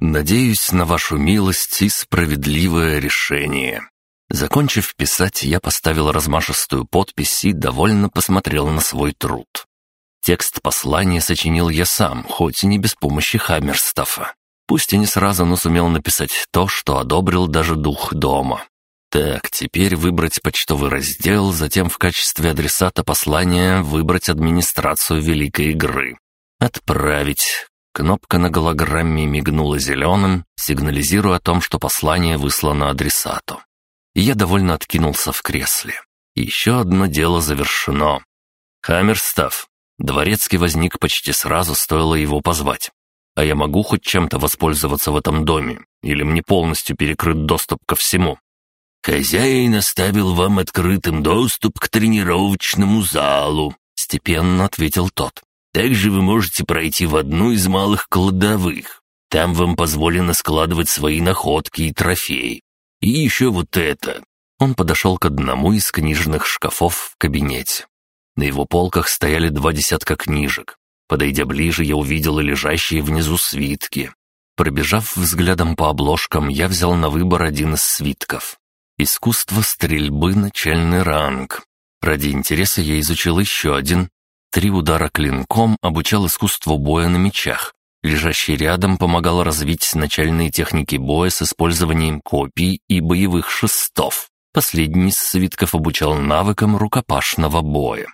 Надеюсь на вашу милость и справедливое решение». Закончив писать, я поставил размашистую подпись и довольно посмотрел на свой труд. Текст послания сочинил я сам, хоть и не без помощи Хаммерстафа. Пусть и не сразу, но сумел написать то, что одобрил даже дух дома. Так, теперь выбрать почтовый раздел, затем в качестве адресата послания выбрать администрацию великой игры. Отправить. Кнопка на голограмме мигнула зеленым, сигнализируя о том, что послание выслано адресату. Я довольно откинулся в кресле. Еще одно дело завершено. Хаммерстав. Дворецкий возник почти сразу, стоило его позвать. А я могу хоть чем-то воспользоваться в этом доме? Или мне полностью перекрыт доступ ко всему? «Хозяин оставил вам открытым доступ к тренировочному залу», — степенно ответил тот. «Также вы можете пройти в одну из малых кладовых. Там вам позволено складывать свои находки и трофеи. И еще вот это». Он подошел к одному из книжных шкафов в кабинете. На его полках стояли два десятка книжек. Подойдя ближе, я увидел лежащие внизу свитки. Пробежав взглядом по обложкам, я взял на выбор один из свитков. Искусство стрельбы начальный ранг. Ради интереса я изучил еще один. Три удара клинком обучал искусству боя на мечах. Лежащий рядом помогал развить начальные техники боя с использованием копий и боевых шестов. Последний из свитков обучал навыкам рукопашного боя.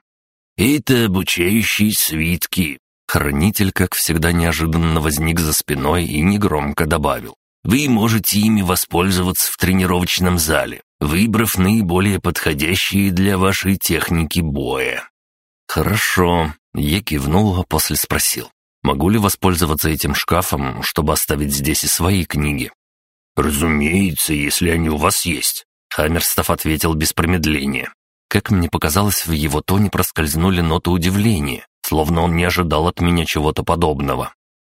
«Это обучающие свитки». Хранитель, как всегда, неожиданно возник за спиной и негромко добавил. Вы можете ими воспользоваться в тренировочном зале, выбрав наиболее подходящие для вашей техники боя». «Хорошо», — я кивнул, а после спросил. «Могу ли воспользоваться этим шкафом, чтобы оставить здесь и свои книги?» «Разумеется, если они у вас есть», — Хаммерстов ответил без промедления. Как мне показалось, в его тоне проскользнули ноты удивления, словно он не ожидал от меня чего-то подобного.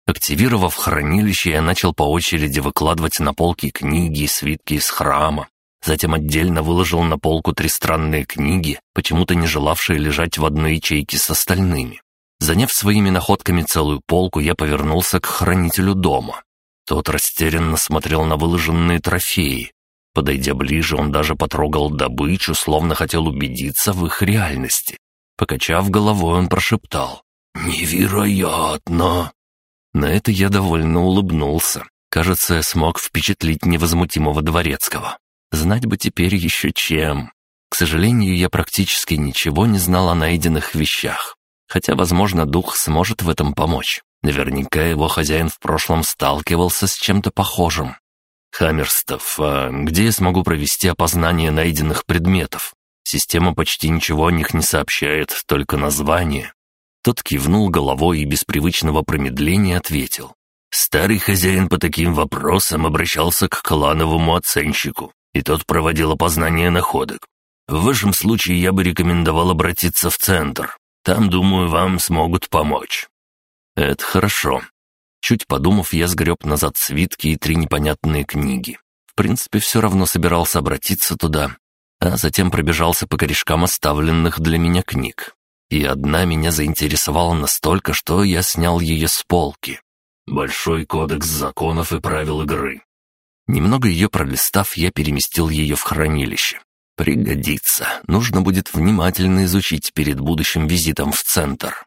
Активировав хранилище, я начал по очереди выкладывать на полки книги и свитки из храма. Затем отдельно выложил на полку три странные книги, почему-то не желавшие лежать в одной ячейке с остальными. Заняв своими находками целую полку, я повернулся к хранителю дома. Тот растерянно смотрел на выложенные трофеи. Подойдя ближе, он даже потрогал добычу, словно хотел убедиться в их реальности. Покачав головой, он прошептал «Невероятно!» На это я довольно улыбнулся. Кажется, я смог впечатлить невозмутимого дворецкого. Знать бы теперь еще чем. К сожалению, я практически ничего не знал о найденных вещах. Хотя, возможно, дух сможет в этом помочь. Наверняка его хозяин в прошлом сталкивался с чем-то похожим. Хаммерстов, а где я смогу провести опознание найденных предметов? Система почти ничего о них не сообщает, только название. Тот кивнул головой и без привычного промедления ответил. Старый хозяин по таким вопросам обращался к клановому оценщику, и тот проводил опознание находок. В вашем случае я бы рекомендовал обратиться в центр. Там, думаю, вам смогут помочь». «Это хорошо». Чуть подумав, я сгреб назад свитки и три непонятные книги. В принципе, все равно собирался обратиться туда, а затем пробежался по корешкам оставленных для меня книг и одна меня заинтересовала настолько, что я снял ее с полки. «Большой кодекс законов и правил игры». Немного ее пролистав, я переместил ее в хранилище. Пригодится. Нужно будет внимательно изучить перед будущим визитом в центр.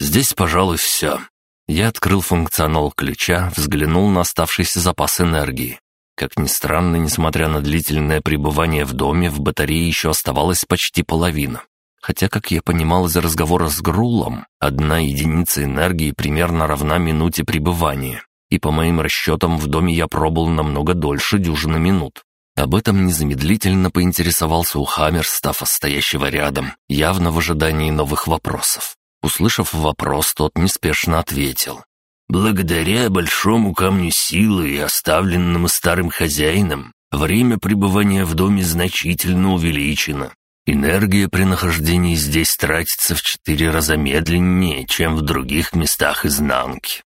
Здесь, пожалуй, все. Я открыл функционал ключа, взглянул на оставшийся запас энергии. Как ни странно, несмотря на длительное пребывание в доме, в батарее еще оставалась почти половина. Хотя, как я понимал из разговора с Грулом, одна единица энергии примерно равна минуте пребывания. И по моим расчетам в доме я пробыл намного дольше дюжины минут. Об этом незамедлительно поинтересовался у Хаммерстафа, стоящего рядом, явно в ожидании новых вопросов. Услышав вопрос, тот неспешно ответил. «Благодаря большому камню силы и оставленному старым хозяином, время пребывания в доме значительно увеличено. Энергия при нахождении здесь тратится в четыре раза медленнее, чем в других местах изнанки.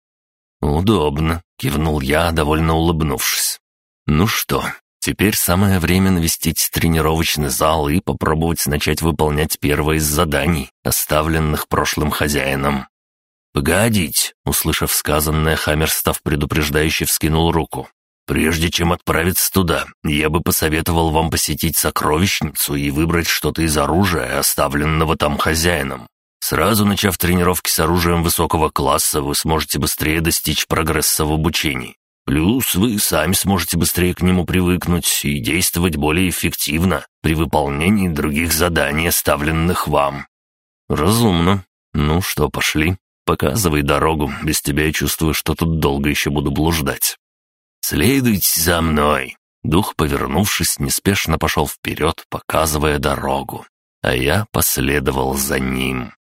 «Удобно», — кивнул я, довольно улыбнувшись. «Ну что, теперь самое время навестить тренировочный зал и попробовать начать выполнять первое из заданий, оставленных прошлым хозяином». «Погодить!» — услышав сказанное, Хаммерстав предупреждающе вскинул руку. «Прежде чем отправиться туда, я бы посоветовал вам посетить сокровищницу и выбрать что-то из оружия, оставленного там хозяином. Сразу начав тренировки с оружием высокого класса, вы сможете быстрее достичь прогресса в обучении. Плюс вы сами сможете быстрее к нему привыкнуть и действовать более эффективно при выполнении других заданий, оставленных вам. Разумно. Ну что, пошли. Показывай дорогу, без тебя я чувствую, что тут долго еще буду блуждать. Следуйте за мной. Дух, повернувшись, неспешно пошел вперед, показывая дорогу, а я последовал за ним.